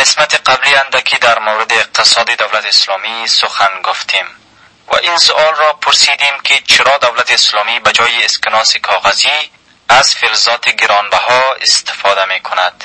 قسمت قبلی اندکی در مورد اقتصاد دولت اسلامی سخن گفتیم و این سؤال را پرسیدیم که چرا دولت اسلامی به جای اسکناس کاغذی از فلزات گرانبها استفاده می کند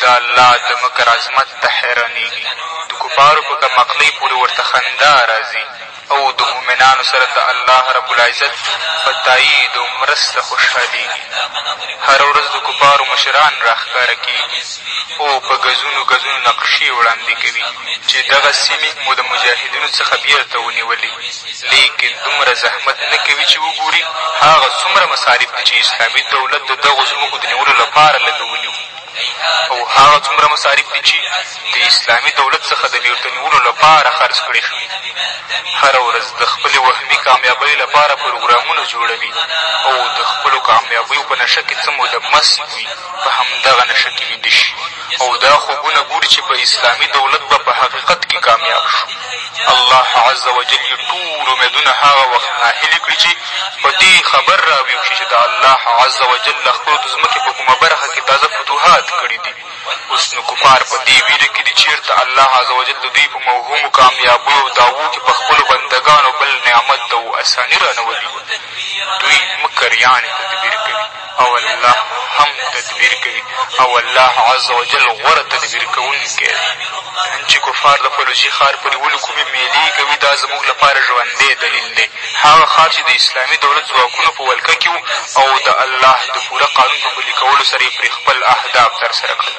د الله د مکر عظمت ته حیرانېږي، د کفارو په کمعقلۍ پورې ورته خندا راځي او د مؤمنانو سره د الله رب العزت په تأیید او مرسته خوشحالېږي. هره ورځ د کفارو مشران راښکاره کېږي او په ګزونو ګزونو نقشې وړاندې کوي چې دغه سیمې مو د مجاهدینو څخه بېرته ونیولې، لېکن دومره زحمت نه کوي چې وګوري هغه څومره مصارف دي چې اسلامي دولت د دغو ځمکو د نیولو لپاره لګولي وو. او هغه څومره مصارف دي چي د اسلامي دولت څخه د بېرته نيولو له پاره خرڅ کړی شي. هره ورځ د خپلي وهمي کاميابۍ له پاره پروګرامونه جوړوي او د خپلو کاميابيو په نشه کي څه موده مست وي، په همدغه نشه کي ويده شي او دا خوبونه ګوري چي په اسلامي دولت به په حقيقت کي کامياب شو. الله عزوجل يې ټول امېدونه هغه وخت ناهيلي کړي چې په دې خبر را ويښ شي چې د الله عزوجل لښکرو د ځمکې په کومه برخه کې تازه فتوحات کړي دي. اوس نو کفار په دې وېره کې دي چېرته الله عزوجل د دوی په موهومو کاميابيو او دعوو کې په خپلو بندګانو بل نعمت او اساني رانولي. دوی مکر يانې تدبير کوي. او الله هم تدبیر کوي او الله عز وجل غوره تدبیر کوونکی دی نن چې کفار د فلوجي ښار په نیولو کومې مېلې کوي دا زموږ لپاره ژوندی دلیل دی هغه ښار چې د اسلامي دولت ځواکونو په ولکه کې او د الله د پوره قانون په پلي کولو سره یې پرې خپل اهداف ترسره کړل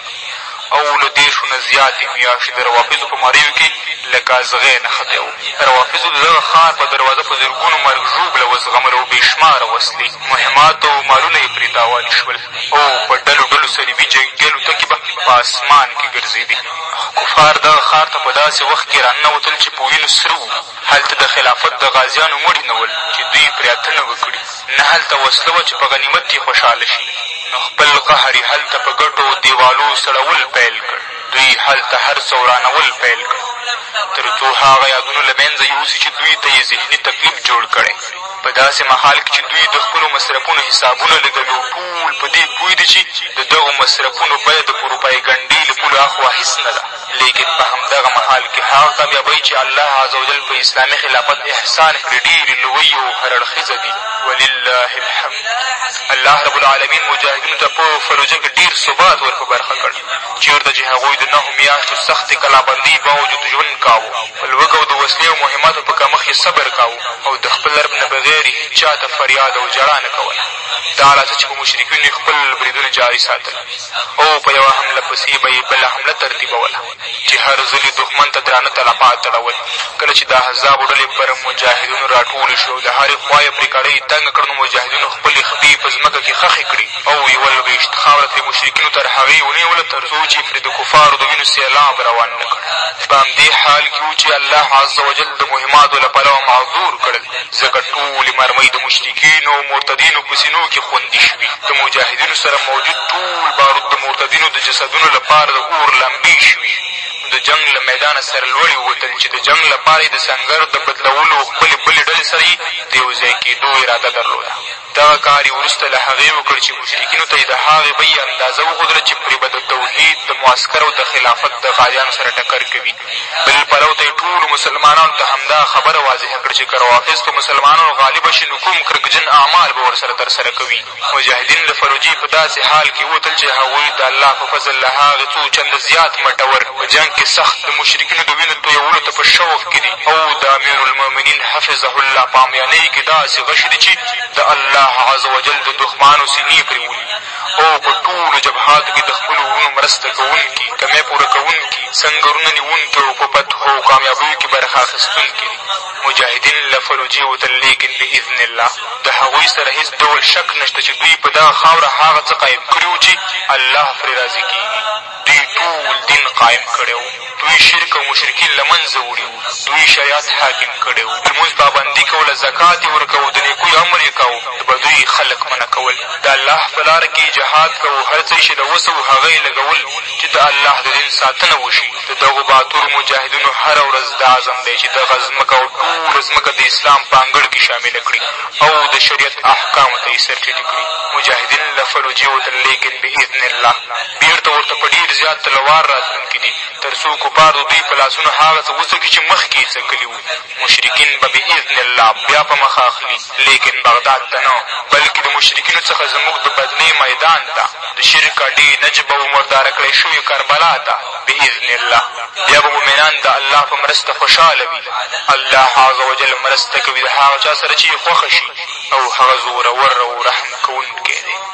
او له دېرشو نه زیاتې میاشتې د روافضو په ماریو کې لکه ازغی نښتی و. روافضو د دغه ښار په دروازه په زرګونو مرګ ژوبله وزغمله او بې شماره وسلې، مهمات او مالونه یې پرې تاوان شول او په ډلو ډلو صلیبي جنګي الوتکې به په اسمان کې ګرځېدې. خو کفار دغه ښار ته په داسې وخت کې راننوتل چې په وینو سره وو. هلته د خلافت د غازیانو مړي نه ول چې دوی پرې اتڼه وکړي، نه هلته وسله وه چې په غنیمت یې خوشحاله شي، نو خپل قهر یې هلته په ګټو او دېوالو سړول پیل کړ، دوی هلته هر څه ورانول پیل کړل، تر څو هغه یادونه له منځه یوسي چې دوی ته یې ذهني تکلیف جوړ کړی، په داسې مهال کې چې دوی د خپلو مصرفونو حسابونه لګوي او ټول په دې پوه دي چې د دغو مصرفونو بیه د پروپایګنډې له پولو اخوا هېڅ نه ده. لېکن په همدغه مهال کې هغه کامیابۍ چې الله عزوجل په اسلامي خلافت احسان کړې ډېرې لوۍ او هر اړخیزه دي ولله الحمد الله رب العالمین مجاهدینو ته په فلوجه کې ډېر ثبات ور په برخه کړ چېرته چې هغوی د نهو میاشتو سختې کلابندۍ باوجود ژوند کاوه په لوږه او د وسلې او مهماتو په کمښت یې صبر کاوه او د خپل رب نه بغیر یې هېچا ته فریاد او ژړا نه کوله دا لا څه چې په مشرکینو یې خپل بریدونه جاري ساتل او په یوه حمله پسې به یې بله حمله ترتیبوله چې هر ځلي دښمن ته درانه تلفات اړول. کله چې د احزابو ډلې پر مجاهدینو را ټولې شوې او له هرې خوا یې پرې کړۍ تنګه کړه، نو مجاهدینو خپلې خپې په ځمکه کې خښې کړې او یوه لوېشت خاوره ترې مشرکینو تر هغې ونیوله تر څو چې پرې د کفارو د وینو سېلاب روان نه کړ. په همدې حال کې وو چې الله عزوجل د مهماتو له پلوه معذور کړل. ځکه ټولې مرمۍ د مشرکینو او مرتدینو په سینو کښې خوندي شوي، د مجاهدینو سره موجود ټول بارود د مرتدینو د جسدونو لپاره د اور لمبې شوې، نو د جنګ له میدانه سرلوړي ووتل چې د جنګ لپاره یې د سنګر د بدلولو او خپلې بلې ډلې سره یې د یو ځای کېدو اراده درلوده. دغه کار یې وروسته له هغې وکړ چې مشرکینو ته یې د هغې بیې اندازه وښودله چې پرې به د توحید د معسکر او د خلافت د غازیانو سره ټکر کوي. بل پلو ته یې ټولو مسلمانانو ته همدا خبره واضحه کړه چې که روافض په مسلمانانو غالبه شي نو کوم کرکجن اعمال به ورسره ترسره کوي. مجاهدین له فلوجې په داسې حال کې ووتل چې هغوی د الله په فضل له هغه څو چنده زیات مټور په جنګ کې سخت د مشرکینو د وینو تویولو ته په شوق کې دي او د امیرالمؤمنین حفظه الله په امیانۍ کې داسې غشي دي چې د الله عزوجل د دښمانو سینې پرې ولي او په ټولو جبهاتو کې د خپلو وروڼو مرسته کوونکي، کمی پوره کوونکي، سنګرونه نیونکي او په فتحو او کامیابیو کې برخه اخیستونکي دي. مجاهدین له فلوجې وتل لېکن باذن الله د هغوی سره هېڅ ډول شک نشته چې دوی په دغه خاوره هغه څه قایم کړي وو چې الله پرې راضي کېږي. دوی ټول دین قایم کړی وو. دوی شرک او مشرکین له منځه وړي وو. دوی شریعت حاکم کړی وو. د لمونځ پابندي کوله، زکات یې ورکوو، د نېکیو امر یې کاوه، د بدیو یې خلک منع کول. د الله په لاره کې یې جهاد کاوه، هر څه یې چې د وسه وو هغه یې لګول چې د الله د دین ساتنه وشي. د دغو باتورو مجاهدینو هره ورځ دا عزم دی چې دغه ځمکه او ټوله ځمکه د اسلام په انګړ کې شامله کړي او د شریعت احکامو ته یې سرټیټي کړي. مجاهدین له فلوجې وتل لیکن باذن الله بېرته ورته په ډېر زیات تلوار راتلونکي دي تر څو کفار د دوی په لاسونو هغه څه وڅکي چې مخکې یې څکلي وو. مشرکین به باذن الله بیا په مخه اخلي، لېکن بغداد ته نه، بلکې د مشرکینو څخه زموږ د بدلې میدان ته، د شرک اډې، نجب او مرداره کړی شوې کربلا ته، باذن الله بیا به مؤمنان د الله په مرسته خوشاله وي. الله عزوجل مرسته کوي د هغه چا سره چې یې خوښه شي او هغه زورور او رحم کوونکی دی.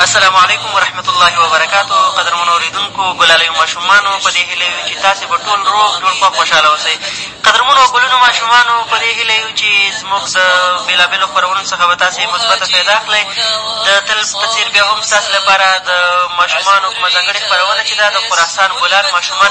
السلام علیکم ورحمت الله وبرکاته قدرمنو اورېدونکو ګلالیو ماشومانو په دې هیله یو چې تاسې به ټول روغ جوړ خوښ خوشحاله اوسئ قدرمنو ګلونو ماشومانو په دې هیله یو چې زموږ د بېلابېلو خپرونو څخه به تاسې مثبته فایده اخلئ د تل په څېر بیا هم ستاسې لپاره د ماشومانو کومه ځانګړې خپرونه چې ده د خراسان ګلان ماشومان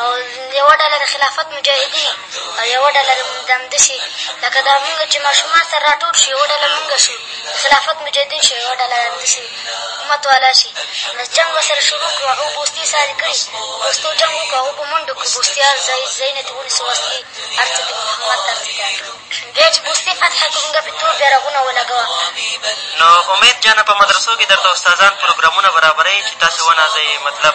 او یوه ډله د خلافت مجاهدین او یوه ډله د همداسې لکه دا مونږ چې ماشومان سره را ټول شو یوه ډله مونږ شو د خلافت مجاهدین شو یوه ډله همداسې حکومت والا شي بس جنګ به سره شروع کړو هغوی بوستې سارې کړي بوستو جنګ وکړو هغوی په منډو کړو بوستې هر ځای ځایونه ترې ونیسو وسلې هر څه ترې حکومت هر څه ترې کړو بیا چې بوستې فتحه کړو مونږ پرې تور بیرغونه ولګوه نو امید جانه په مدرسو کښې درته استادان پروګرامونه برابروي چې تاسې ونازوي مطلب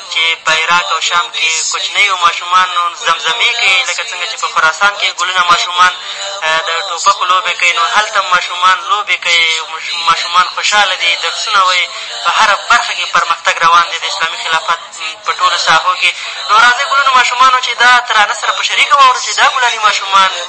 چې په عراق او شام کې کوچنیو ماشومانو زمزمې کوي، لکه څنګه چې په خراسان کې ګلونه ماشومان د ټوپکو لوبې کوي، نو هلته هم ماشومان لوبې کوي، ماشومان خوشحاله دي، درسونه وایي، په هره برخه کې پرمختګ روان دی د اسلامي خلافت په ټولو ساحو کې. نو راځئ ګلونو ماشومانو چې دا ترانه سره په شریکه واورو چې دا ګلالي ماشومان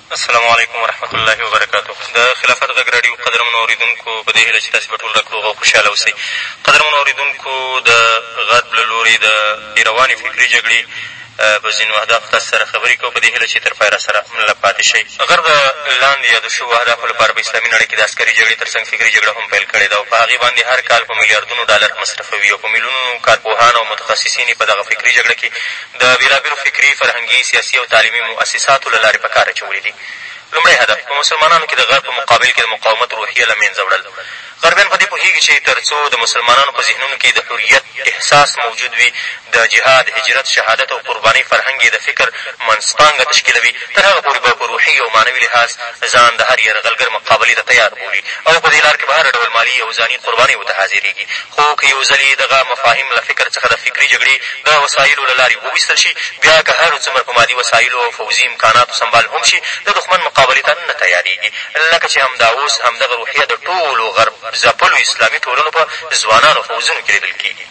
السلام علیکم ورحمت الله وبرکاته د خلافت غږ راډیو قدرمنو اورېدونکو په دې هیله چې تاسې به ټول راک روغ او خوشحاله اوسئ قدرمنو اورېدونکو د غرب له لورې د دې روانې فکري جګړې په ځینو اهدافو تاسو سره خبرې کوو په دې هیله چې تر پایه را سره مله پاتې شئ غرب د لاندې یادو شوو اهدافو لپاره په اسلامي نړۍ کې د عسکري جګړې تر څنګ فکري جګړه هم پیل کړې ده او په هغې باندې هر کال په میلیاردونو ډالر مصرفوي او په میلیونونو کارپوهان او متخصصین یې په دغه فکري جګړه کې د بېلابېلو فکري، فرهنګي، سیاسي او تعلیمي موسساتو له لارې په کار اچولي دي. لومړی هدف، په مسلمانانو کې د غرب په مقابل کې د مقاومت روحیه له مېنځه وړل. غربیان په دې پوهېږي چې تر څو د مسلمانانو په ذهنونو کې د حریت احساس موجود وي، د جهاد، هجرت، شهادت او قربانۍ فرهنګ یې د فکر منځپانګه تشکیلوي، تر هغه پورې به په روحي او معنوي لحاظ ځان د هر یرغلګر مقابلې ته تیار بولي او په دې لار کې به هر ډول مالي او ځاني قربانیو ته حاضرېږي. خو که یو ځل یې دغه مفاهیم له فکر څخه د فکري جګړې د وسایلو له لارې وویستل شي، بیا که هر څومره په مادي وسایلو او فوځي امکاناتو سمبال هم شي، د دښمن مقابلې ته نه تیارېږي، لکه چې همدا اوس همدغه روحیه د ټولو غرب ځپلو اسلامي ټولنو په ځوانانو فوځونو کې لیدل کېږي.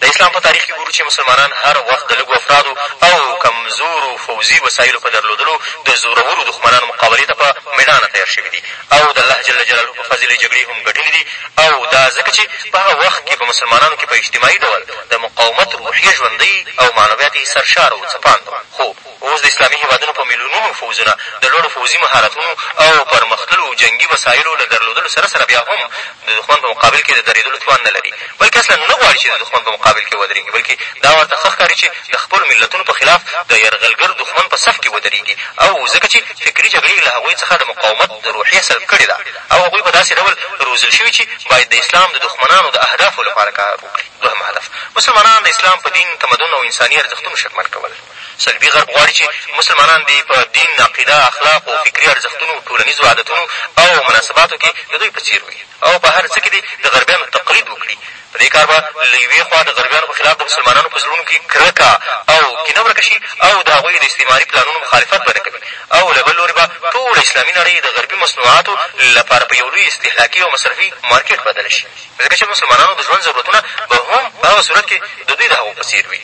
د اسلام په تاریخ کې ګورو چې مسلمانان هر وخت د لږو افرادو او کمزورو فوځي وسایلو په درلودلو د زورورو دښمنانو مقابلې ته په مېړانه تیار شوي دي او د الله جل جلاله په فضل یې جګړې هم ګټلې دي او دا ځکه چې په هغه وخت کې په مسلمانانو کې په اجتماعي ډول د مقاومت روحیه ژوندۍ او معنویات یې سرشاره و څپاند وه خو اوس د اسلامي هېوادونو په میلیونونو فوځونه د لوړو فوځي مهارتونو او پرمختللو جنګي وسایلو له درلودلو سره سره بیا هم د دښمن په مقابل کې د درېدلو توان نه لري، بلکې اصلا نه غواړي چې د دښمن په مقابل کې ودرېږي، بلکې دا ورته ښه ښکاري چې د خپلو ملتونو په خلاف د یرغلګر دښمن په صف کې ودرېږي او ځکه چې فکري جګړې یې له هغوی څخه د مقاومت روحیه سلب کړې ده او هغوی په داسې ډول روزل شوي چې باید د اسلام د دښمنانو د اهدافو لپاره کار وکړي. دوهم هدف، مسلمانان د اسلام په دین، تمدن او انساني ارزښتونو شکمن کول. صلبي غرب غواړي چې مسلمانان دې په دین، عقیده، اخلاقو، فکري ارزښتونو، ټولنیزو عادتونو او مناسباتو کې د دوی په څېر وي او په هر څه کې دې د غربیانو تقلید وکړي. په دې کار به له یوې خوا د غربیانو په خلاف د مسلمانانو په زړونو کې کرکه او کینه ورکه شي او د هغوی د استعماري پلانونو مخالفت به نه کوي او له بل لورې به ټوله اسلامي نړۍ د غربي مصنوعاتو لپاره په یو لوی استهلاکي او مصرفي مارکېټ بدله شي، ځکه چې د مسلمانانو د ژوند ضرورتونه به هم په هغه صورت کې د دوی د هغو په څېر وي.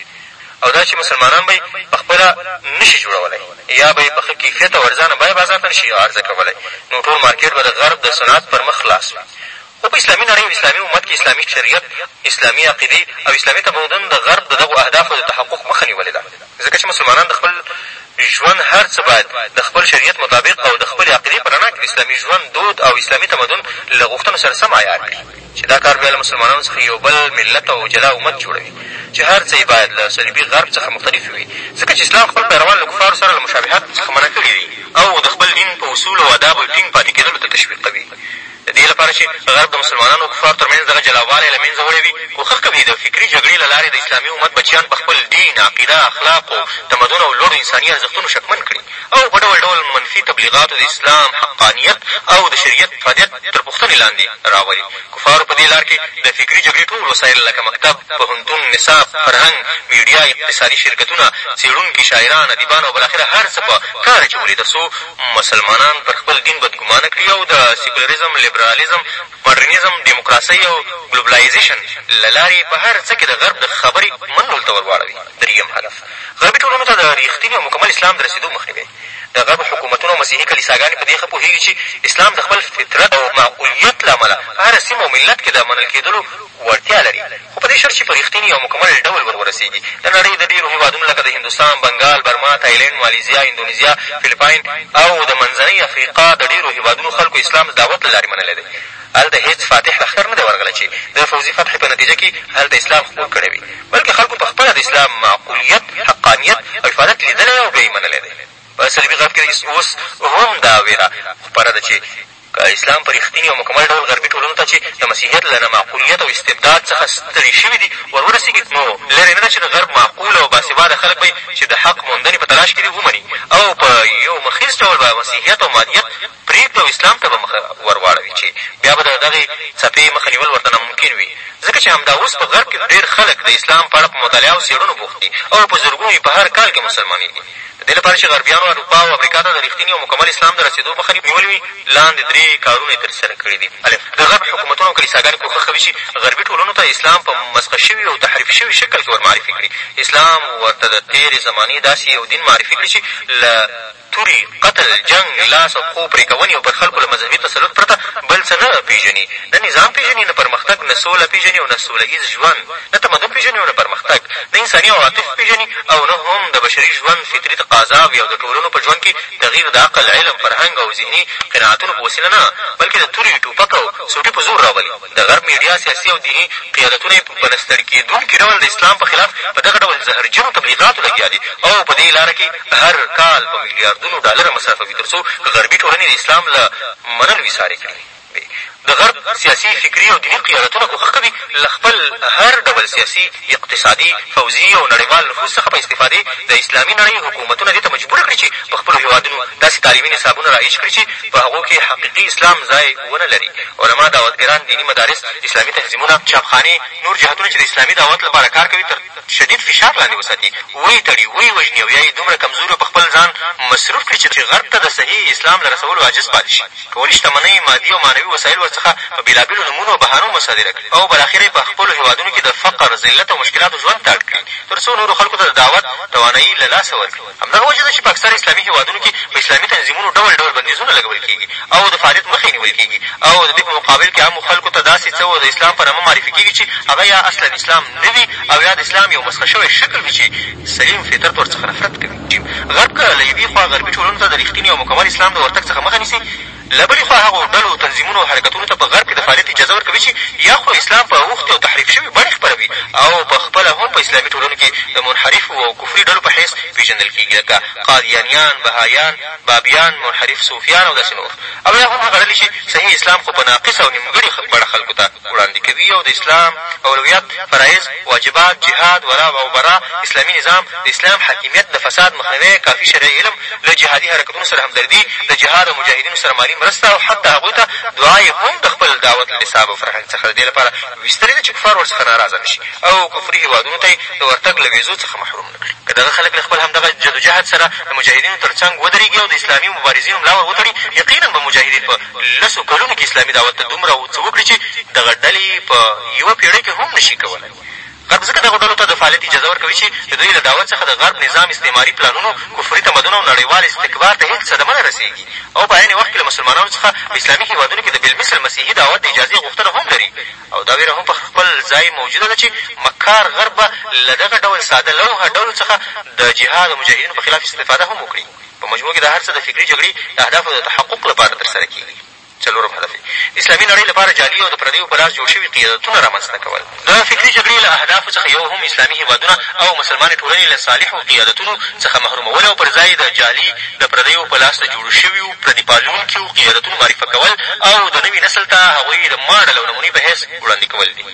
او دا چې مسلمانان به یې په خپله نه شي جوړولی یا به یې په ښه کیفیت او ارزانه بیه بازار ته نه شي عرضه کولی، نو ټول مارکېټ به د غرب د صنعت پر مخ خلاص وي. خو په اسلامي نړۍ او اسلامي امت کې اسلامي شریعت، اسلامي عقیدې او اسلامي تمدن د غرب د دغو اهدافو د تحقق مخه نیولې ده، ځکه چې مسلمانان د خپل ژوند هر څه باید د خپل شریعت مطابق او د خپلې عقیدې په رڼا کې د اسلامي ژوند دود او اسلامي تمدن له غوښتنو سره سم عیار کړي. چې دا کار بیا له مسلمانانو څخه یو بل ملت او جلا امت جوړوي، چې هر څه یې باید له صلیبي غرب څخه مختلف وي، ځکه چې اسلام خپل پیروان له کفارو سره له مشابهت څخه منع کړي دي او د خپل دین په اصولو او آدابو ټینګ پاتې کېدلو ته تشویق کوي. د دې لپاره چې غرب د مسلمانانو او کفارو تر منځ دغه جلاوالی له منځه وړی وي، کوښښ کوي د فکري جګړې له لارې د اسلامي امت بچیان په خپل دین، عقیده، اخلاقو، تمدن او لوړو انساني ارزښتونو شکمن کړي. او په ډول ډول منفي تبلیغاتو د اسلام حقانیت او د شریعت افادیت تر پوښتنې لاندې راولي. کفارو په دې لار کې د فکري جګړې ټول وسایل لکه مکتب، پوهنتون، نصاب، فرهنګ، میډیا، اقتصادي شرکتونه، څېړونکي، شاعران، ادیبان او بالاخره هر څه په کار اچولي تر څو مسلمانان پر خپل دین بدګمانه کړي او د سیکولریزم، لیبرالیزم، ماډرنیزم، ډیموکراسۍ او ګلوبلایزیشن له لارې په هر څه کې د غرب د خبرې منلو ته ورواړوي. درېیم هدف. غربي ټولنو ته د رښتیني او مکمل اسلام د رسېدو مخنیوی. د غرب حکومتونه او مسیحي کلیساګانې په دې ښه پوهېږي چې اسلام د خپل فطرت او معقولیت له امله په هره سیمه او ملت کې د منل کېدلو وړتیا لري، خو په دې شرط چې په رښتیني او مکمل ډول ور ورسېږي. د نړۍ د ډېرو هېوادونو لکه د هندوستان، بنګال، برما، تایلنډ، مالیزیا، اندونیزیا، فلپاین او د منځنۍ افریقا د ډېرو هېوادونو خلکو اسلام د دعوت له لارې منلی دی. هلته هېڅ فاتح لښکر نه دی ورغلی چې د فوځي فتحې په نتیجه کې هلته اسلام خپور کړی وي، بلکې خلکو په خپله د اسلام معقولیت، حقانیت او افادت لیدلی او بیا یې منلی دی. په صلیبي غرب کې اوس هم دا وېره خپره ده چې که اسلام په رښتیني او مکمل ډول غربي ټولنو ته چې د مسیحیت له نه معقولیت او استبداد څخه ستړي شوي دي ور ورسېږي، نو لرې نه ده چې د غرب معقول او باسواده خلک به یې چې د حق موندنې په تلاش کې دي ومني او په یو مخیز ډول به مسیحیت او مادیت پرېږدو او اسلام ته به مخ ور واړوي چې بیا به د دغې څپې مخه نیول ورته ناممکن وي ځکه چې همدا اوس په غرب کې ډېر خلک د اسلام په اړه په مطالعه او څېړنو بوخت دي او په زرګونو یې په هر کال کې مسلمانېږي د دې لپاره چې غربیانو اروپا او امریکا ته د رښتیني او مکمل اسلام د رسېدو مخه نیولې وي لاندې درې کارونه یې ترسره کړي دي الف د غرب حکومتونه او کلیساګانې کوښښ کوي چې غربي ټولنو ته اسلام په مسخ شوي او تحریف شوي شکل کې ورمعرفي کړي اسلام ورته د تېرې زمانې داسې یو دین معرفي کړي چې له توري، قتل، جنګ، لاس او پښو پرې کونې او پر خلکو له مذهبي تسلط پرته بل څه نه پېژني. نه نظام پېژني، نه پرمختګ، نه سوله پېژني او نه سوله ایز ژوند، نه تمدن پېژني او نه پرمختګ، نه انساني عواطف پېژني او نه هم د بشري ژوند فطري تقاضاوې او د ټولنو په ژوند کې تغیر د عقل، علم، فرهنګ او ذهني قناعتونو په وسیله نه، بلکې د توري، ټوپک او سوټي په زور راولي. د غرب مېډیا، سیاسي او دیني قیادتونه یې په نه ستړي کېدونکي ډول د اسلام په خلاف په دغه ډول زهرجنو تبلیغاتو لګیا دي او په دې لاره کې هر کال په میلیاردونو ډالره مصرفوي تر څو غربي ټولنې د اسلام له منلو ایسارې کړي. د غرب سیاسي، فکري او دیني قیادتونه کوښښ کوي له خپل هر ډول سیاسي، اقتصادي، فوځي او نړیوال نفوذ څخه په استفادې د اسلامي نړۍ حکومتونه دې ته مجبور کړي چې په خپلو هېوادونو داسې تعلیمي نصابونه رایج کړي چې په هغو کې حقیقي اسلام ځای ونه لري، علما، دعوتګران، دیني مدارس، اسلامي تنظیمونه، چاپخانې، نور جهتونه چې د اسلامي دعوت لپاره کار کوي تر شدید فشار لاندې وساتي، ویې تړي، ویې وژني او یا یې دومره کمزوري او په خپل ځان مصروف کړي چې غرب ته د صحیح اسلام له رسولو عاجز پاتې شي، ټولې شتمنۍ، مادي او معنوي وسایل ورڅخه په بېلابېلو نومونو او بهانو مصادره کړي او بالاخره یې په خپلو هېوادونو کې د فقر، ذلت او مشکلاتو ژوند ته اړ کړي تر څو نورو خلکو ته د دعوت توانایي له لاسه ورکړي. همدغه وجه ده چې په اکثره اسلامي هېوادونو کې په اسلامي تنظیمونو ډول ډول بندیزونه لګول کېږي او د فعالیت مخه یې نیول کېږي او د دې په مقابل کې عامو خلکو ته داسې څه د اسلام په نامه معرفي کېږي چې هغه یا اصلا اسلام نه وي او یا د اسلام یو مسخه شوی شکل وي چې سلیم فطرت ورڅخه نفرت کوي. غرب که له یوې خوا غربي ټولنو ته د رښتیني او مکمل اسلام د ورتګ څخه مخه نیسي، له بلې خوا هغو ډلو، تنظیمونو او حرکتونو ته په غرب کې د فعالیت اجازه ورکوي چې یا خو اسلام په اوښتې او تحریف شوې بڼې خپروي او په خپله هم په اسلامي ټولنو کې د منحرفو او کفري ډلو په حیث پېژندل کېږي لکه قادیانیان، بهایان، بابیان، منحرف صوفیان او داسې نور او یا هم هغه ډلې چې صحیح اسلام خو په ناقصه او نیمګړې بڼه خلکو ته وړاندې کوي او د اسلام اولویت، فرایض، واجبات، جهاد، ولاء او براء، اسلامي نظام، د اسلام حاکمیت، د فساد مخنیوی، کافي شرعي علم، له جهادي حرکتونو سره همدردي، د جهاد او مجاهدینو سره مالي مرسته او حتی هغوی ته دعا یې هم د خپل دعوت له نصاب او فرهنګ څخه د دې لپاره ویستلې ده چې کفار ورڅخه ناراضه نه شي او کفري هېوادونو ته یې د ورتګ له وېزو څخه محروم که دغه خلک له خپل همدغه جدوجهد سره د مجاهدینو تر څنګ ودرېږي او د اسلامي مبارزینو ملا ور وتړي، یقینا به مجاهدین په لسو کلونو کې اسلامي دعوت ته دومره څه وکړي چې دغه ډلې یې په یوه پېړۍ کې هم نه شي کولای. غرب ځکه دغو ډلو ته د فعالیت اجازه ورکوي چې د دوی له دعوت څخه د غرب نظام استعماري پلانونو، کفري تمدن او نړیوال استکبار ته هېڅ صدمه نه رسېږي او په عین وخت کې له مسلمانانو څخه په اسلامي هېوادونو کې د بالمثل مسیحي دعوت د اجازې غوښتنه هم لري. او دا وېره هم په خپل ځای موجوده ده چې مکار غرب به له دغه ډول ساده لوحه ډلو څخه د جهاد او مجاهدینو په خلاف استفاده هم وکړي. په مجموع کې دا هر څه د فکري جګړې د اهدافو د تحقق لپاره تر سره کېږي. څلورم هدف یې د اسلامي نړۍ لپاره جعلي او د پردیو په لاس جوړ شوي قیادتونه رامنځته کول. د فکري جګړې له اهدافو څخه یو هم اسلامي هېوادونه او مسلمانې ټولنې له صالحو قیادتونو څخه محرومول او پر ځای یې د جعلي، د پردیو په لاس د جوړو شویو پردي پالونکيو قيادتونو معرفه کول او د نوي نسل ته هغوی د ماډل او نمونې په حيث وړاندې کول دي.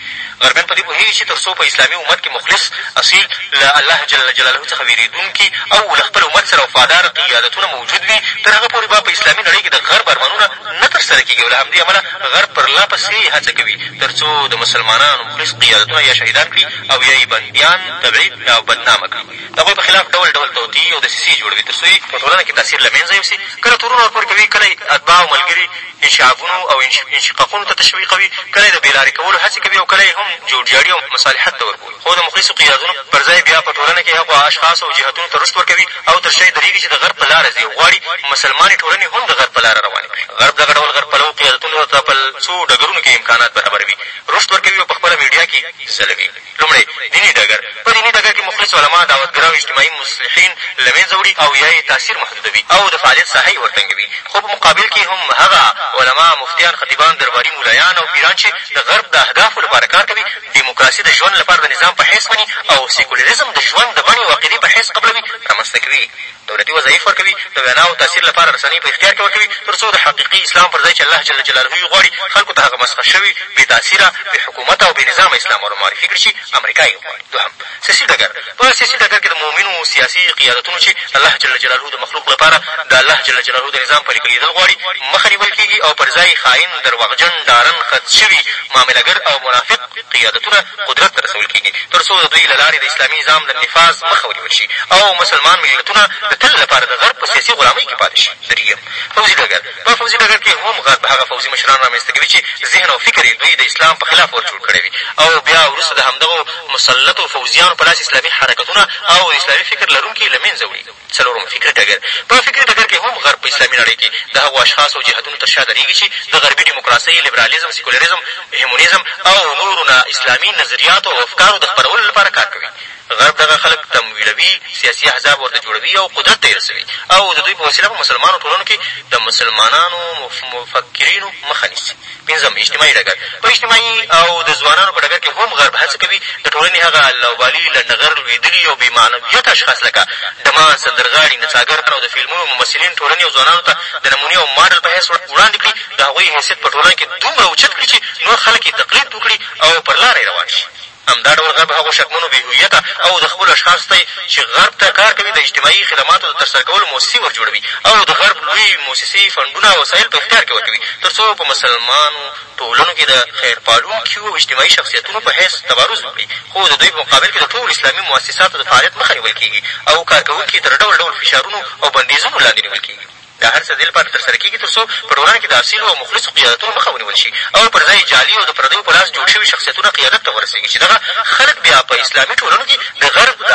غربيان په دې پوهېږي چې تر څو په اسلامي امت کې مخلص، اصيل، له الله جل جلاله څخه وېرېدونکي او له خپل امت سره وفادار قيادتونه موجود وي، تر هغه پورې به په اسلامي نړۍ کې د غرب ارمانونه نه تر سره کېږي او له همدې امله غرب پر لا پسې هڅه کوي تر څو د مسلمانانو مخلص قيادتونه يا شهيدان کړي او يا يې بنديان، تبعيد او بدنامه کړي. د هغوی په خلاف ډول ډول توطیې او دسیسې جوړوي تر څو یې په ټولنه کې تاثیر له منځه یوسي، کله تورونه ورپورې کوي، کله یې اتباع او ملګري انشعابونو او انشقاقونو ته تشویقوي، کله یې د بې لارې کولو هڅې کوي او کله یې هم جوړجاړي او مصالحت ته وربولي، خو د مخلصو قیادونو پرځای بیا په ټولنه کې هغو اشخاصو او جهتونو ته رشد ورکوي او تر شا یې درېږي چې د غرب په لاره ځي او غواړي مسلمانې ټولنې هم د غرب په لاره روانې کړي، غرب دغه ډول غرب پلوو قیادتونو ته په څو ډګرونو کې امکانات برابروي، رشد ورکوي او په خپله میډیا کې ځلوي. لومړی، دیني ډګر، په دیني ډګر کې مخلص علما دعوتګرا او اجتماعي مصلحین له منځه وړي او یا یې تاثیر محدودوي او د فعالیت ساحه یې ورتنګوي، خو په مقابل کې هم هغه علما، مفتیان، خطیبان، درباري ملایان او پیران چې د غرب د اهدافو لپاره کار کوي، دموکراسي د ژوند لپاره د نظام په حیث مني او سیکولریزم د ژوند د بڼې او عقیدې په حیث قبلوي، رامنځته کوي. دولتي وظایف ورکوي، د وینا او تاثیر لپاره رسنۍ په اختیار کې ورکوي، تر څو د حقیقي اسلام پر ځای چې الله جل جلاله یې غواړي، خلکو ته هغه مسخ شوی، بې تاثیره، بې حکومته او بې نظامه اسلام ور معرفي کړي چې امریکا یې غواړي. دوهم، سیاسي ډګر، په سیاسي ډګر کې د مؤمنو سیاسي قیادتونو چې الله جل جلاله د مخلوق لپاره د الله جل جلاله د نظام پلي کېدل غواړي، مخه نیول کېږي او پر ځای یې خاین، درواغجن، ډارن، خرڅ شوي، معامله ګر او منافق قیادتونه قدرت ته رسول کېږي تر څو د دوی له لارې د اسلامي نظام د نفاذ مخه ونیول شي او مسلمان ملتونه د تل لپاره د غرب په سیاسي غلامۍ کښې پاتې شي درېیم فوځي ډګر په فوځي ډګر کښې هم غرب هغه فوځي مشران رامنځته کوي چې ذهن او فکر یې دوی د اسلام په خلاف ورجوړ کړی وي او بیا وروسته د همدغو مسلطو فوځیانو په لاس اسلامي حرکتونه او د اسلامي فکر لرونکي له منځه وړي څلورم، فکري ډګر، په فکري ډګر کې هم غرب په اسلامي نړۍ کې د هغو اشخاصو او جهتونو تر شا درېږي چې د غربي ډیموکراسۍ، لیبرالیزم، سیکولریزم، هیمونیزم او نورو نا اسلامي نظریاتو او افکارو د خپرولو لپاره کار کوي. غرب دغه خلک تمویلوي، سیاسي احزاب ورته جوړوي او قدرت ته یې رسوي او د دوی په وسیله په مسلمانو ټولنو کې د مسلمانانو مفکرینو مخه نیسي. پنځم، اجتماعي ډګر، په اجتماعي او د ځوانانو په ډګر کې هم غرب هڅه کوي د ټولنې هغه اللهوبالي، لنډغر، لوېدلي او بې معنویت اشخاص لکه، ډمان، سندرغاړي، نڅاګر او د فلمونو ممثلین ټولنې او ځوانانو ته د نمونې او ماډل په حیث وړاندې کړي، د هغوی حیثیت په ټولنه کې دومره اوچت کړي چې نور خلک یې تقلید وکړي او پر لاره یې روان شي. همدا ډول غرب هغو شکمنو بې هویته او د خپلو اشخاصو ته یې چې غرب ته کار کوي د اجتماعي خدماتو د ترسره کولو موسسې ور جوړوي او د غرب لوی موسسې فنډونه او وسایل په اختیار کې ورکوي تر څو په مسلمانو ټولنو کې د خیر پالونکیو او اجتماعي شخصیتونو په حیث تبارز وکړي خو د دوی په مقابل کې د ټولو اسلامي موسساتو د فعالیت مخه نیول کېږي او کارکوونکي تر ډول ډول فشارونو او بندیزونو لاندې نیول کېږي. دا هر څه د دې لپاره ترسره کېږي تر څو په ټولنه کې د اصیلو او مخلصو قیادتونو مخه ونیول شي او پر ځای یې جعلي او د پردیو په لاس جوړ شوي شخصیتونه قیادت ته ورسېږي چې دغه خلک بیا په اسلامي ټولنو کې د غرب د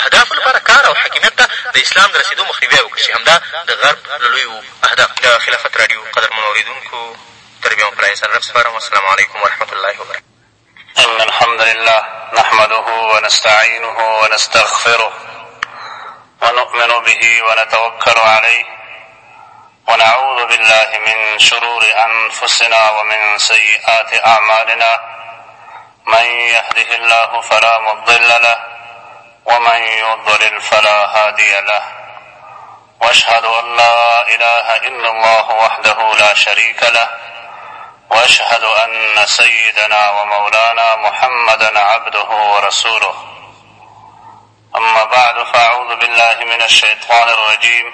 اهدافو لپاره کار او حاکمیت ته د اسلام د رسېدو مخنیوی وکړي چې همدا د غرب له لویو اهدافو دي. د خلافت راډیو قدرمنو اورېدونکو تر بیا مو پر احسان رب سپارم. السلام علیکم ورحمة الله وبرکاته. إن الحمد لله نحمده ونستعينه ونستغفره ونؤمن به ونتوكل عليه ونعوذ بالله من شرور أنفسنا ومن سيئات أعمالنا من يهده الله فلا مضل له ومن يضلل فلا هادي له واشهد أن لا إله إلا الله وحده لا شريك له واشهد أن سيدنا ومولانا محمدا عبده ورسوله أما بعد فأعوذ بالله من الشيطان الرجيم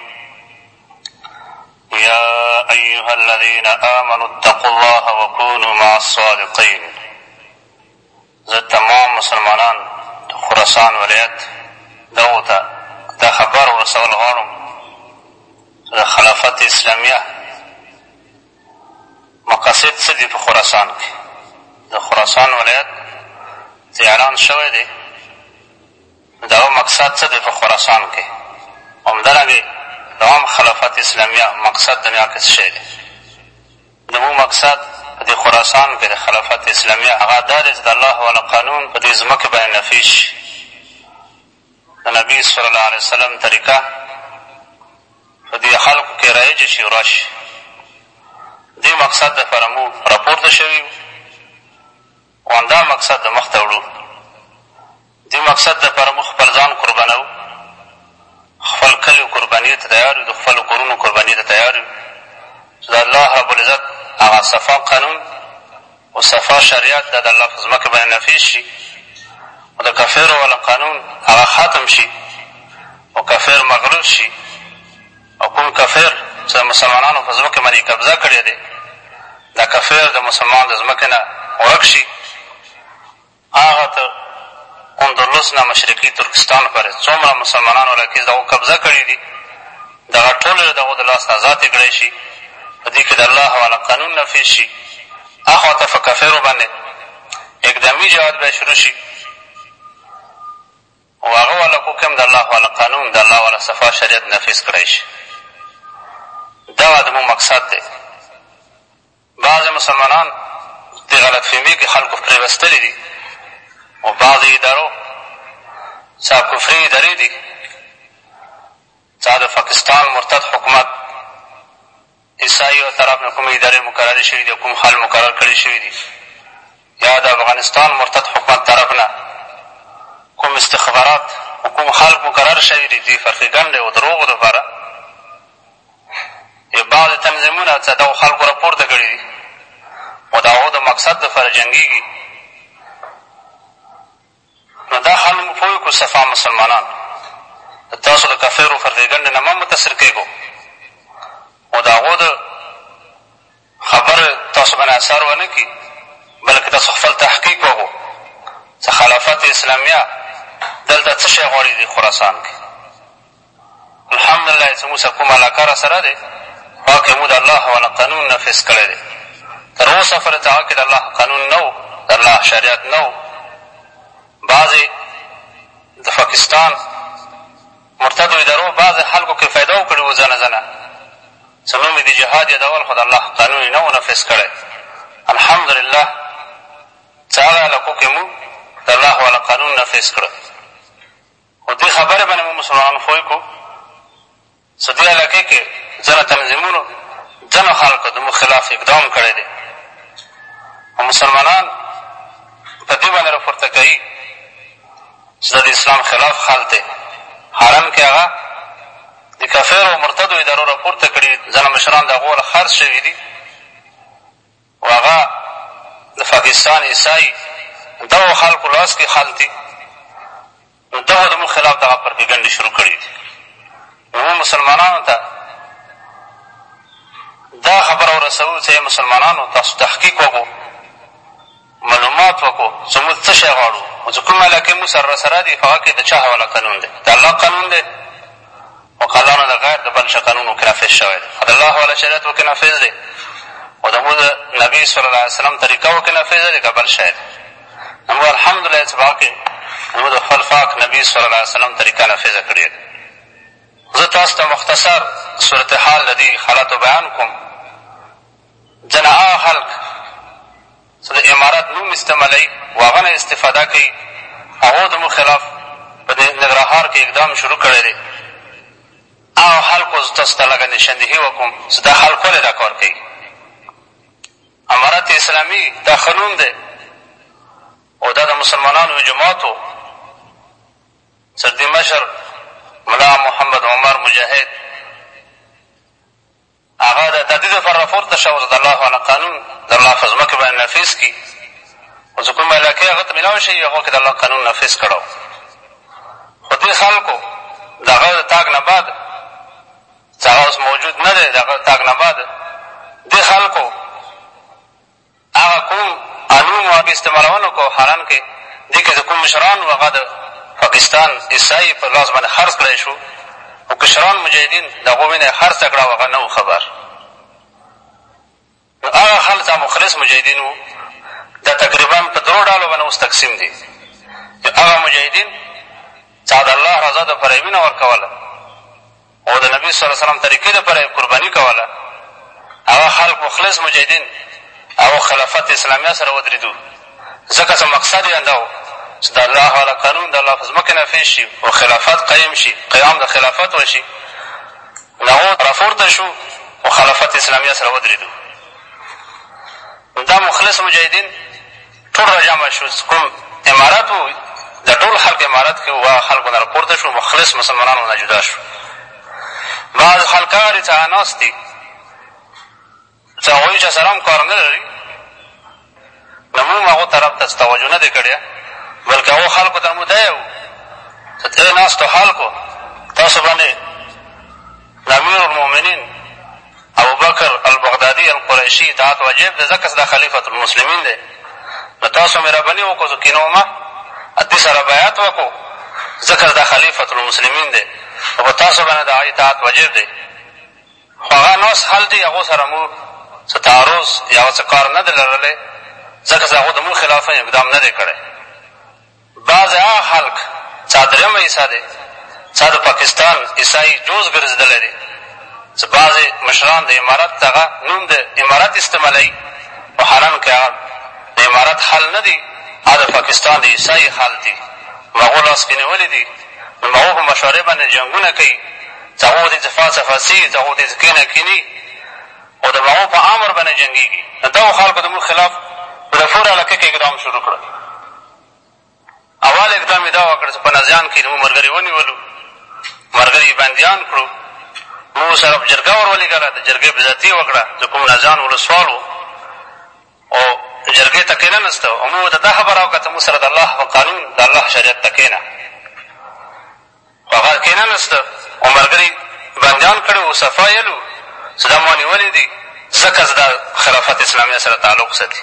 يا أيها الذين آمنوا اتقوا الله وكونوا مع الصادقين زه تمام مسلمانان د خراسان ولایت دغو ته دا خبر ورسول غواړم چې د خلافت اسلامیه مقاصد څه دي په خراسان کې د خراسان ولایت چې اعلان شوی دی د هغه مقصد څه دی په خراسان کې همدارنګې د عام خلافت اسلامیه مقصد دنیا کې څه شی دی زموږ مقصد په دې خراسان کې د خلافت اسلامي هغه دا دی چې د الله والا قانون په دې ځمکې باندې نفیذ شي، د نبي صلی الله علیه وسلم طریقه په دې خلکو کې رایجه شي او راشي. دې مقصد لپاره موږ راپورته شوي یو. همدا مقصد د مخته وړو دي مقصد لپاره موږ خپل ځان قربانوو خپل کلیو قرباني ته تیار یو د خپلو کورونو قرباني ته تیار یو چې د الله رب العزت هغه صفا قانون او صفا شریعت دا د الله په ځمکه باندې نافذ شي او د کفیرو والا قانون هغه ختم شي او کفیر مغلوب شي او کوم کفر چې د مسلمانانو په ځمکه باندې قبضه کړې دې دا کفر د مسلمان د ځمکې نه ورک شي هغه ته اندلس نه مشرقي ترکستان پورې څومره مسلمانانو علاقې دغو قبضه کړې دي دغه ټولې له دغو د لاس نه ازادې کړی شي په دې کښې د الله والا قانون نفیظ شي اخوا ته په کفرو باندې اقدامي جهاد به شروع شي او هغه والا کو کم د الله والا قانون د الله والا صفا شریعت نفیذ کړای شی دغه د مو مقصد دی بعضې مسلمانان دې غلط فهمي کې خلکو پرېوستلي دي او بعضې ادارو څه کفري ادارې دي دا د پاکستان مرتد حکومت ایسايي او طرف نه کومې ادارې مقررې شوې دي او کوم خل مقرر کړې شوي دي یا د افغانستان مرتد حکومت طرف نه کوم استخبارات او کوم خلق مقرر شوي دي دوی فرقې ګنډې او دروغو دپاره یې بعضې تنظیمونه څه دغو خلکو را پورته کړي دي او د هغو د مقصد دپاره جنګېږي نو دا حال مو پوه کړو صفا مسلمانان د تاسو د کفیرو فرغیګنډې نه مه متاثر کېږو او د هغو د خبر تاسو باندې اثر ونه کړي بلکې تاسو خپل تحقیق وکړو چې خلافت اسلامیه دلته څه شی غواړي دې خراسان کې الحمدالله یې زموږ سره کوم علاقه راسره دی خوا کښې موږ د الله حواله قانون نفذ کړی دی تر اوسه پورې هغه کښې د الله قانون نه وو د الله شریعت نه وو بعضې د پاکستان مرتدو ادارو بعضې خلکو کښې فایده وکړي وو ځنه ځنه څه نوم یې د جهاد یادول خو د الله قانون یې نه و نفظ کړی الحمدلله څه هغه علاقو کښې موږ د الله والا قانون نفظ کړو خو دې خبرې باندې موږ مسلمانان پوه کړو چې دې علاقې کې ځینو تنظیمونو ځینو خلکو د موږ خلاف اقدام کړی دی او مسلمانان په دې باندې راپورته کوي چې دا د اسلام خلاف خلط دی حالانکې هغه د کافرو او مرتدو ادارو راپورته کړي ځینې مشران د هغو له خرڅ شوي دي او هغه د فاکستان عیسائی دغو خلکو لاس کښې خلط دي نو دغو زموږ خلاف دغه پرپیګنډې شروع کړې دي نو موږ مسلمانانو ته دا خبره ورسوو چې ای مسلمانانو تاسو تحقیق وکړو معلومات وکړو چې موږ څه شی غواړو او چې کومې علاقې موږ سره راسره دي په هغه کښې د چا حواله قانون دی د الله قانون دی او کلانو د غیر د بنشه قانونو کښې نافذ شوی دی خودالله والا شریعت وکښې نافذ دی او د مونږ نبی صلی الله علیه وسلم طریقه وکښې نافذ دی که بل شی دی نو مونږ الحمدالله چې په هغه کښې مونږ د خپل پاک نبی صلی الله علیه وسلم طریقه نافذه کړې ده زه تاسو ته مختصر صورتحال د دې حالاتو بیان کوم ځنه هغه خلق څه د امارت نوم استعملوي او هغه نه استفاده کوي هغو د موږ خلاف په نګرهار کې اقدام شروع کړی دی هغه خلکو زه تاسو ته لږه نشاندهي وکړم چې دا خلک ولې دا کار کوي امارت اسلامي دا ښه نوم دی او دا د مسلمانانو جماعت و سردي مشر ملا محمد عمر مجاهد هغه د تهدید لپاره راپورته شه او زه د الله تعالی قانون د الله په ځمکه باندې نافذ کړي او زه کومه علاقه هغه ته ملاو شي هغو کښې د الله قانون نافذ کړو خو دې خلکو د هغه د تاګ نه بعد چې هغه اوس موجود نه دی د هغه تاګ نه بعد دې خلکو هغه کوم علوم او اپستمولونه کو حالان که دی که د کوم مشران و هغه د پاکستان عیسائی پر لاس باندې خرڅ کړای شو او کشران مجاهدین د هغو وینه خرڅه کړه او هغه نه وو خبر نو هغه خلک دا مخلص مجاهدین وو دا تقریبا په درو ډالو باندې اوس تقسیم دي چې هغه مجاهدین چا د الله رضا دپاره وینه ورکوله او د نبی صلی الله علیه وسلم طریقې لپاره یې قرباني کوله هغه خلق مخلص مجاهدین او خلافت اسلامیه سره ودرېدو ځکه څه مقصد یې دا و چې د الله والا قانون د الله په ځمکې نافذ شي او خلافت قایم شي قیام د خلافت وشي نو هغو راپورته شو او خلافت اسلامیه سره ودرېدو دا مخلص مجاهدین ټول راجمع شو، چې کوم امارت و، دا ټول خلق امارت کښې وو، هغه خلقو نه راپورته شو، مخلص مسلمانانو نه جدا شو. بعض خلق هغه دي چې هغه ناست دي، چې هغوی چا سره هم کار نه لري، نو مونږ هم هغو طرف ته څه توجه نه دې کړې، بلکې هغو خلقو ته مو دا یې وو، چې ای ناستو خلقو! تاسو باندې. امیرالمؤمنین ابوبکر البغدادی القریشی اطاعت واجب دی ځکه چې دا خلیفة المسلمین دی نو تاسو مې رابني وکړو زه کینو مه ادي سره بیعت وکړو ځکه چې دا خلیفة المسلمین دی نو په تاسو باندې د هغه اطاعت واجب دی خو هغه نوس حل دی هغو سره مو څه تعرض یا هغه څه کار نه دی لرلی ځکه چې هغو د موږ خلاف اقدام نه دی کړی بعضې هغه خلک څا درېمه عیسی دی څا د پاکستان عیسائی جوز ګرځېدلی دی څه بعضې مشران د امارت دغه نوم د امارت استعمالوي په حالانو کې هغه د امارت خل نه دي هغه د پاکستان د عیسائی خل دي مغو لاس کې نیولي دي نو مغو په مشورې باندې جنګونه کوي څه هغو دې څه فاڅه فاڅي څه هغو دې څه کېنه کېني او د مغو په امر باندې جنګېږي نو دغو خلکو زموږ خلاف په ډفور علاقه کې اقدام شروع کړ اول اقدام یې دا وکړ چې په نزیان کښې زموږ ملګري ونیولو ملګري یې بندیان کړو موږ ورسره په جرګه ور ولېږله د جرګې بېزتي یې وکړه چې کوم نزیان ولسوال و او جرګې ته کېننسته او موږ ته دا خبره وکړه ته موږ سره د الله په قانون د الله شریعت ته کېنه هغه کېننسته او ملګري بندیان کړي وو صفا یلو چې دا ما نیولي دي ځکه زه دا خلافت اسلامي سره تعلق ساتي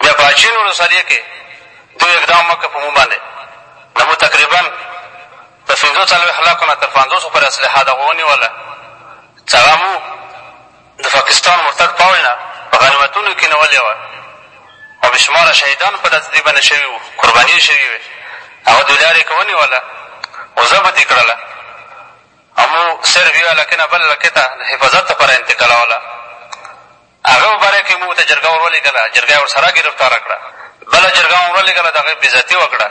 بیا په اچین ولسوالیه کې دوی اقدام وکړ په موږ باندې د موږ تقریبا د پنځو څلوېښت لاکو نه تر پنځوسو پورې اسلحه د هغو ونیوله چې هغه مو د پاکستان مرتد پوځ نه په غنیمتونو کې نیولې وه او بې شماره شهیدان په داسې دوی باندې شوي وو قرباني یې شوي وې هغه دوی لارې که ونیوله او ضبط یې کړله او مو صرف یو علاقې نه بل علاقې ته د حفاظت لپاره انتقالوله هغه په باره کښې موږ ته جرګه ور ولېږله، جرګه يې ورسره ګرفتاره کړه، بله جرګه هم ورلېږله د هغۀ بېعزتي وکړه،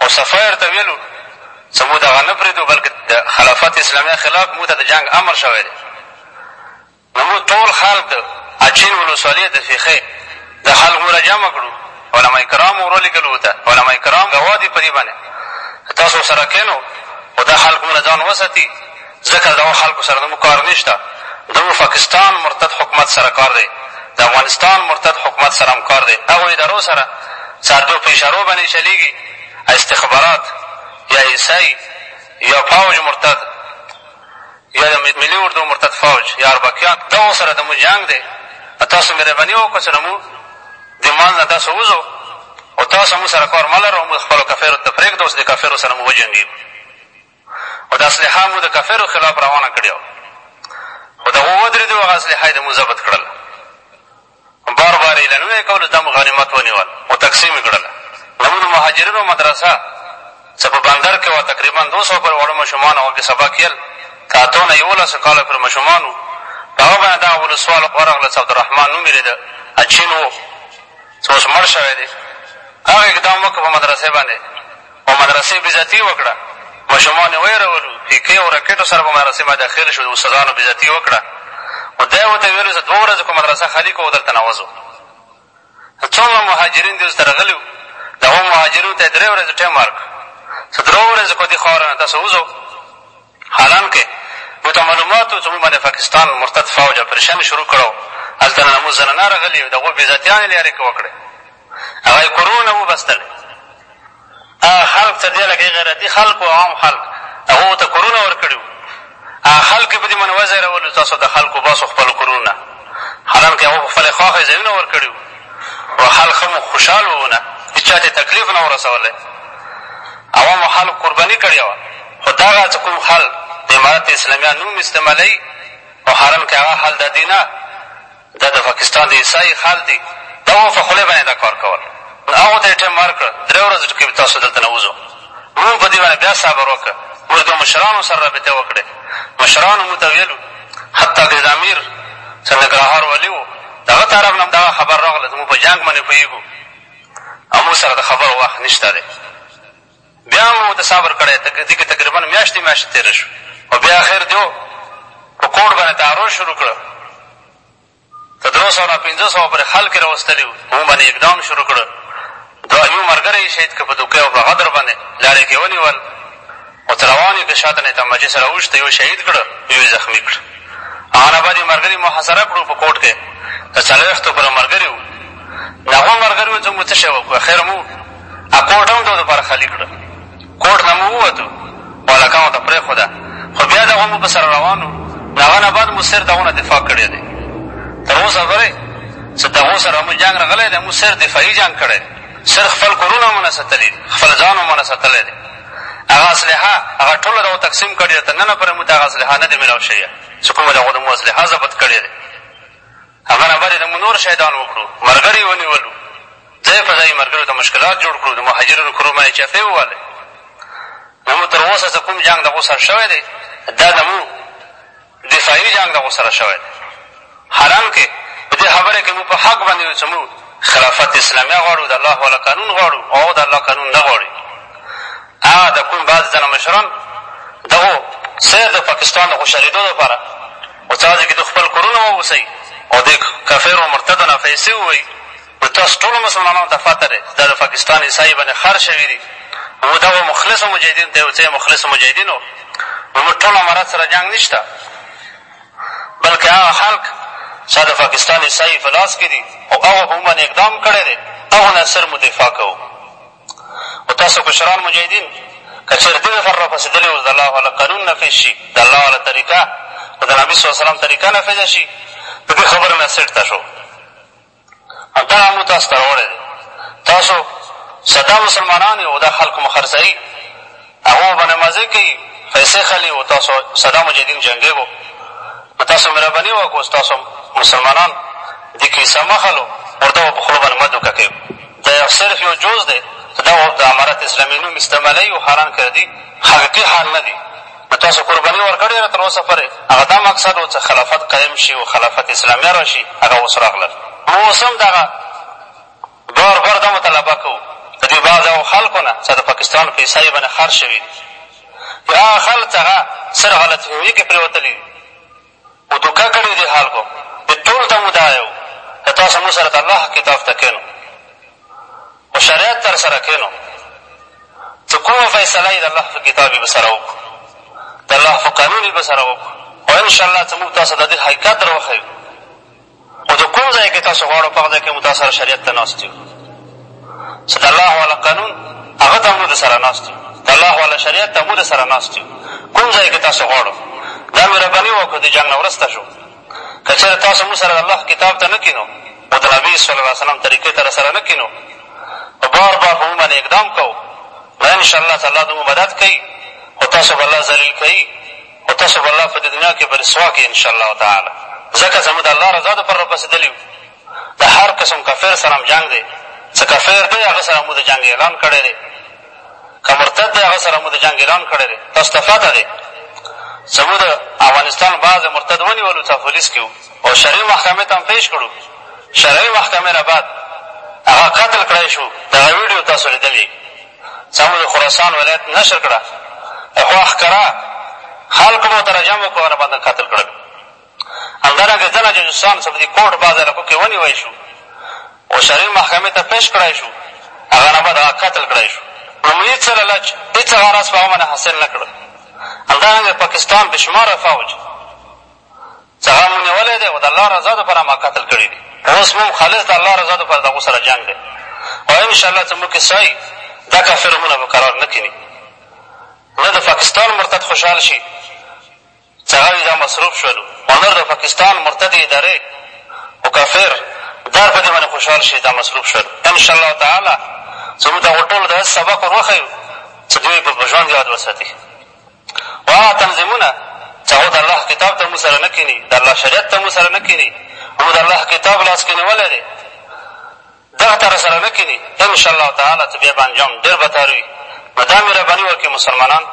خو صفوي ورته ويلو چې موږ دغه نه پرېږدو بلکې د خلافت اسلاميه خلاف موږ ته د جنګ امر شوی دی، نو موږ ټول خلق د اچين ولسوالې د فېښې د خلق موږ راجمع کړو، علماء کرام مو ور ولېږل موږ ته، علماء کرام ګواه دي په دې باندې چې تاسو ورسره کېنو خو دا خلق موږ نه ځان وساتي، ځکه له دغو خلکو سره زموږ کار نشته، زموږ فاکستان مرتد حکومت سره کار دی، د افغانستان مرتد حکومت سره هم کار دی، هغو ادارو سره څه هدو په اشارو باندې چلېږي، استخبارات یا ایس ای یا فوج مرتد یا د ملي اردو مرتد فوج یا اربکیان دغو سره زموږ جنګ دی، نو تاسو مهرباني وکړه چې له موږ د منځ نه تاسو وځو او تاسو موږ سره کار مه لرئ او موږ خپلو کفیرو ته پرېږدئ او د کفیرو سره موږ وجنګېږو. او دا اسلحه مو د کفرو خلاف روانه کړې وه خو د هغو ودرېدو هغه اسلحه یې د مو ضبط کړل بار بار اعلانونه یې کول دا مو غنیمت ونیول او تقسیم یې کړل د مو د مهاجرینو مدرسه څه په بندر کې وه تقریبا دوه سوه پر وړو ماشومان هغو کې سبا کیل ته اتو نه یولسو کالو پر ماشومان وو په هغه باندې دغه ولسوال ورغله څه عبدالرحمن نوم یې د اچین و څه اوس مړ شوی دی هغه اقدام وکړ په مدرسې باندې په مدرسې بېعزتي وکړه، ماشومان یې وېرولو، تیکې او راکټو سره په مدرسې باندې داخل شو، د استادانو بېعزتي وکړه، خو دی ورته ویلو زه دوو ورځو کې مدرسه خالي کوو دلته نه وځو، ته څومره مهاجرین دلته راغلي وو، د هغو مهاجرینو ته یې درې ورځې ټایم ورکړ، څه درو ورځو کې دې خاورې نه تاسو وځو. حالانکه مو ته معلومات وو چې موږ باندې فاکستان مرتد فوج اپرېشن شروع کړ او هلته نه ناموس زنانه راغلي او د هغو بېزتیانې لېرې که وکړې هغه یې کورونو نه وبستل هغه خلک ته دې لکه غیرتي خلک او عام خلک هغو ته کورونه ورکړي وو هغه خلک په دې باندې وځېرولو تاسو د خلکو باسو خپلو کورونو نه حالانکه هغو په خپلې خوښې ځایونه ورکړي وو او خلک ښه خوشحال وو نه هېچا ته یې تکلیف نه ورسولی عوامو خلک قرباني کړې وه خو دغه چې کوم خل د امارت اسلاميه نوم استعمالوي نو خارن که هغه خل ددي نه دا د فاکستان د عيسايي خل دي دا هو په خولې باندې دا کار کول نو هغو ته يې ټيم ورکړ درې ورځې ټکي به تاسو دلته نه وځو مونږ په دي باندې بيا صبر وکړ مونږ د مشرانو سره رابطه وکړې مشرانو مونږ ته ويلو حتی که د امير چې نګرهار ولي و د هغه طرف نه هم دغه خبر راغله زموږ په جنګ باندې پوهېږو او موږ سره د خبرو وخت نشته دی بیا مو د صبر کړی دی که تقریبا میاشتې میاشتې تېره شو او بیا اخر دیو په کوډ باندې تعرض شروع کړ د درو سوه نه پنځه سوه پورې خلک یې راوستلي وو په موږ باندې اقدام شروع کړ دوه یو ملګری یې شهید کړ په دوکۍ او په غدر باندې لارې کې ونیول خو ته روان يې که شاته نيتمجې سره اوښت يو شهيد کړ يو يې زخمي کړ هغه نه بعد يې مرګري محاصره کړو په کوټ کښې د څلوېښتو پر مرګري وو نغو مرګري وو ځمو څه شی وکړو اخر مو ا کوټ هم دو دپاره خالي کړ کوټ نه مو ووتو والکانو ته پرېښوده خو بيا دغو مو په سره روان وو نو هغه نه بعد مو سر دغو نه دفاع کړې دې تر اوسه پورې څه دغو سره مو جنګ رغلې دې مو سر دفاعي جنګ کړې سر خپل کورونه مو نه ساتلې دې خپل ځان مو نه ساتلې دې هغه اسلحه هغه ټولو ته تقسیم کړې ده، تر ننه پورې موږ ته هغه اسلحه نه ده ملاو شوې چې کومه د هغو نه موږ اسلحه ضبط کړې ده، هغه نه بعد موږ نور شهیدان وکړو، مرګري ونیولو، ځای په ځای مرګریو ته مشکلات جوړ کړو، د مهاجرینو کورو باندې چپې ووهلې، نو موږ تر اوسه چې کوم جنګ د هغو سره شوی دی دا د موږ دفاعي جنګ د هغو سره شوی دی. حالانکه په دې خبره کې موږ په حق باندې یو چې موږ خلافت اسلامیه غواړو، د الله والا قانون غواړو او هغه د الله قانون نه غواړي. هغه د کوم بعضې ځینو مشران دغو صرف د پاکستان د خوشحالېدو لپاره په څه ځای کې دوی خپل کورونه واوسوي او دې کفرو مرتدو نه پیسې ووهي، نو تاسو ټولو مسلمانانو ته پته دی چې دا د فاکستان عیسايي باندې خرڅ شوي دي نو دغو مخلصو مجاهدینو ته یو څه مخلصو مجاهدینو نو موږ ټول امارت سره جنګ نشته بلکې هغه خلک چې د فاکستان عیسايي په لاس کې دي او هغو په موږ باندې اقدام کړی دی هغو نه سر مو دفاع کوو خو تاسو کشران مجاهدین که چېرې دې لپاره راپاڅېدلي اوس د الله والا قانون نفظ شي د الله والا طریقه د نبي صلی وسلم طریقه نفظه شي د دې خبرې نه سټ ته شو همدغه امر تاسو ته راوړی دی تاسو ساده مسلمانان یو دا خلکو مو خرڅوي هغو باندې مزې کوي پیسې خلي او تاسو ساده مجاهدین جنګېږو نو تاسو مهرباني وکړو ستاسو مسلمانان د کیسه مه خلو ورته په خوله باندې مه دوکه کوي دا یو صرف یو جز دی دا د امارت اسلامي نوم استعمالوي او حران کردي حقیقي حال نه دی نو تاسو قرباني ورکړې ده تر اوسه پورې هغه دا مقصد وو څه خلافت قایم شي او خلافت اسلاميه راشي هغه اوس راغلل مونږ اوس هم دغه بار بار دا مطالبه کوو د دې بعضې هغو خلکو نه څه د پاکستان په عیسايي باندې خرڅ شوي دي هغه خلک هغه سر غلط فهمي کې پرېوتلي دي او دوکه کړي دي حالکو دي ټول ته مو دا يو که تاسو مو سره دالله کتاب ته کينو او شريعت در سره کينو څه کومه فيصله يي دالله په کتاب يي به سره وکړو دالله په قانون يي به سره وکړو او انشاالله څه موږ تاسو ته ددي حقيقت در وښيو نو د کوم ځای کې تاسو غواړو په هغه ځای کې مو تاسو سره شریعت ته ناست یو چې د الله والا قانون هغه ته مو درسره ناست یو د الله والا شریعت ته مو درسره ناست یو کوم ځای کې تاسو غواړو دا مې ربني وکړو د جنګ نه وروسته شو که چېرې تاسو مو سره د الله کتاب ته نه کینو او د نبي صلی الله وسلم طریقې ته راسره نه کینو نو بار بار به مو باندې اقدام کوو نو انشاءالله تعالی د مو مدد کوي خو تاسو به الله ذلیل کوي خو تاسو به الله په دې دنیا کښې په رسوا کړي ان شاءالله تعالی ځکه څه موږ د الله رضا د پاره راپاڅېدلي یو د هر قسم کافر سره هم جنګ دی څه کافر دی هغه سره هم موږ د جنګ اعلان کړی دی که مرتد دی هغه سره موږ د جنګ اعلان کړی دی تاسو ته پته دی څه موږ د افغانستان بعضې مرتد ونیولو څه پولیس کښې او شرعي محکمې ته هم پېش کړو شرعي محکمې نه بعد هغه قتل کړای شو دغه ویډیو تاسو لیدلې سمو د خراسان ولایت نشر کړه اخوا ښکرا خلق مو درجه مو کوله باندې قتل کړل همدارنګه ځنه جاسوسان سب دي کوټ باز علاقو کې ونیوی شو او شرعي محکمې ته پیش کړای شو هغه نه بعد هغه قتل کړای شو لومړي څه لالچ هېڅ هغه راز په هغه باندې حاصل نه کړ همدارنګه پاکستان بشماره فوج څخه مو نېولی دی او د الله رضا دپاره ما قتل کړي دي اوس موږ خالص د الله رضا دپاره د هغو سره جنګ دی او ان شاء الله څه موږ کې ساي دا کافر مونه به قرار نه کیني نه د پاکستان مرتد خوشحال شي څخه دا مصروف شولو او نور د پاکستان مرتد ادارې او کافر دار په دې باندې خوشحال شي دا مصروف شولو ان شاء الله تعالی زموږ دغو ټولو ته داسې سبق ور وښیو چې دوی به په ژوند یاد وساتي خو هغه تنظیمونه چې هغه د الله کتاب ته موږ سره نه کېني، د الله شریعت ته موږ سره نه کېني، موږ د الله کتاب لاس کې نیولی دی، دغه ته راسره نه کېني، ان شاء الله تعالی طبیعي به انجام ډېر بدتر وي، نو دا مهرباني وکړي مسلمانان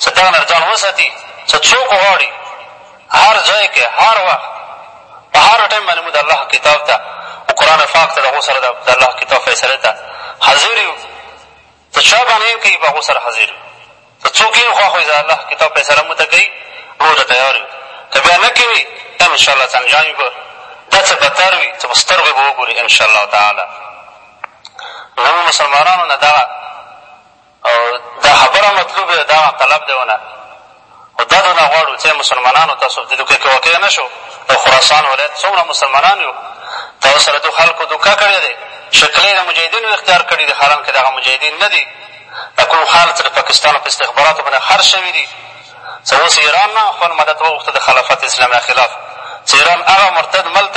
چې دغه نه ځان وساتي چې څوک غواړي هر ځای کې هر وخت په هر ټایم باندې موږ د الله کتاب ته او قرآن پاک ته د هغو سره د الله کتاب فیصلې ته حاضر یو ته چا باندې يې کوي په هغو سره حاضر يو ته څوک يې خوښ وي د الله کتاب فيصله موږ ته کوي موږ ورته تيار يو که بيا نه کوې ان شاء الله څه انجام وي به دا څه بدتر وي څه په سترګو يې به وګورې ان شاء الله تعالی نه مو مسلمانانو نه دغه او دا خبره مطلوب ده دغه طلب دی ونه خو دا نو نه غواړو څۀ مسلمانانو تاسو دې دوکې کې واقع نه شو د خراسان ولایت څومره مسلمانان یو تاسو سره دو خلکو دوکه کړې دې شکلې د مجاهدینو اختیار کړې دې حالان کې دغه مجاهدین نه دې دا کوم خال څه د پاکستان په استخباراتو باندې خرج شوې دې څه اوس ایران نه خپل مدد وغوښته د خلافت اسلامي خلاف څه ایران هغه مرتد ملت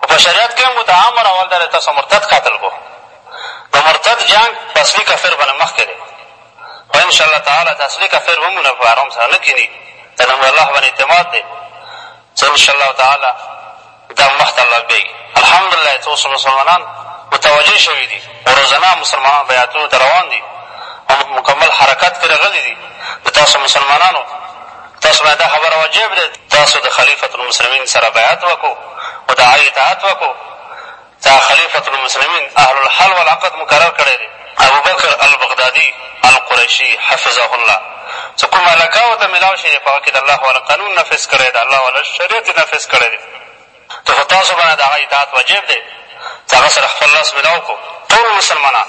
خو په شریعت کښې مو دا امر اول دا دی تاسو مرتد قاتل کو د مرتد جنګ په اصلي کافر باندې مخکې دی خو ان شاء الله تعالی چې اصلي کافر ومونه په حرام سره نه کیني دا نو الله باندې اعتماد دی چې ان شاء الله تعالی دا مخته الله بیږي الحمدلله چې اوس مسلمانان متوجه شوي دي ورځنه مسلمانان بیعتونو ته روان دي مکمل حرکت کې راغلي دي د تاسو مسلمانانو تاسو باید دا خبره واجب دی تاسو د خلیفة المسلمین سره بیعت وکړو او د هغه اطاعت وکړو تا خلیفة المسلمین اهل الحل والعقد مقرر کړی دی ابوبکر البغدادي القریشي حفظه الله چې کوم علاقه ورته ملاو شي په هغه کښې د الله والا قانون نفذ کړی د الله والا شریعت یې نفذ کړی دی ته خو تاسو باندې د هغه اطاعت واجب دی چې هغه سره خپل لاس ملاو کړو ټول مسلمانان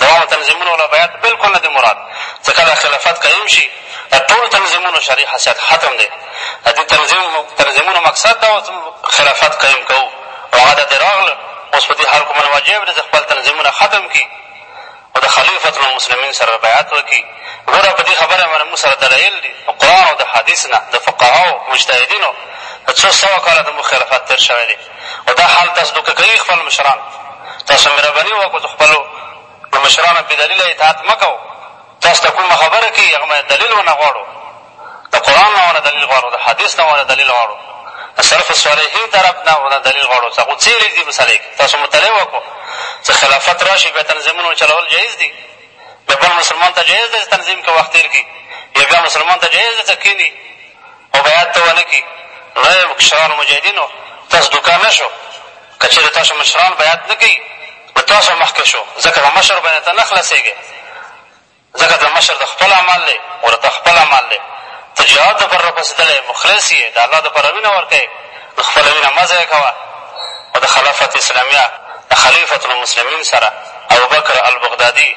دواړه تنظیمونه له بیعت بلکل نه دي مراد، ځکه کله خلافت قایم شي د ټولو تنظیمونو شرعي حیثیت ختم دی، د دې تنظیمونو مقصد دا و چې موږ خلافت قایم کوو او هغه دا دی راغله اوس په دې هر کومن واجب دی چې خپل تنظیمونه ختم کړي او د خلیفة المسلمین سره بیعت وکړي ګوره په دې خبره باندې موږ سره دلایل دي د قرآن او د حدیث نه د فقهاو مجتهدینو د څو سوه کاله زموږ خلافت تېر شوی دی خو دا حال تاسو دوکه کوي خپل مشران تاسو مهرباني وکړو د خپلو د مشرانو بې دلیله اطاعت مه کوو تاسو ته کومه خبره کوي هغه باندې دلیل ونه غواړو د قرآن نه ونه دلیل غواړو د حدیث نه ونه دلیل غواړو د سلف صالحین طرف نه ونه دلیل غواړو څه خو څېرې دي مسلې کې تاسو مطالعه وکړو چې خلافت را شي بیا تنظیمونو چلول جایز دي بیا بل مسلمان ته جایز دی چې تنظیم کې وخت تېر کړي یا بیا مسلمان ته جایز دی چې کښېني او بیعت ته ونه کړي نو ای مشرانو مجاهدینو تاسو دوکه نه شو که چېرې تاسو مشران بیعت نه کوي نو تاسو هم مخکې شو ځکه په مشر باندې ته نه خلاصېږې ځکه د مشر د خپل عمل دی ګوره تا خپل عمل دی ته جهاد دپاره راپاڅېدلی مخلص یې د الله دپاره وینه ورکوې نو خپله وینه مه ضایع کوه او د خلافت اسلامیه د خلیفة المسلمین سره ابوبکر البغدادي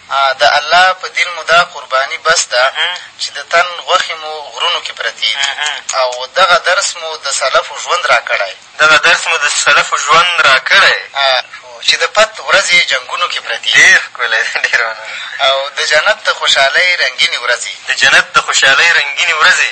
د الله په دین مو دا قرباني بس ده چې د تن غوښې مو غرونو کې پرتې دي او دغه درس مو د سلفو ژوند راکړی. دغه درس مو د سلفو ژوند راکړی. چې د پت ورځې جنګونو کې پرتې دي. ډېر ښکلی. ډېره مننه. او د جنت د خوشحالۍ رنګینې ورځې. د جنت د خوشحالۍ رنګینې ورځې.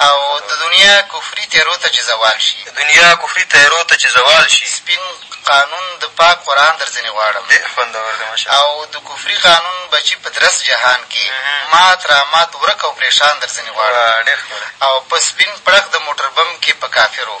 او د دنیا کفري تیارو ته چې زوال شي. د دنیا کفري تیارو ته چې زوال شي. سپین قانون د پاک قرآن در ځنې غواړم. ډېر خوندور دی ماشاءالله. او د کفري قانون بچي په درست جهان کې مات رامات ورک او پرېشان در ځنې غواړم. واه ډېر ښکلی. او په سپین پړق د موټر بم کې په کافرو.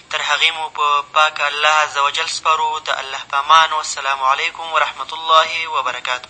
تر هغې مو په پاک الله عز وجل سپارو د الله په امان والسلام علیکم ورحمة الله وبرکاته.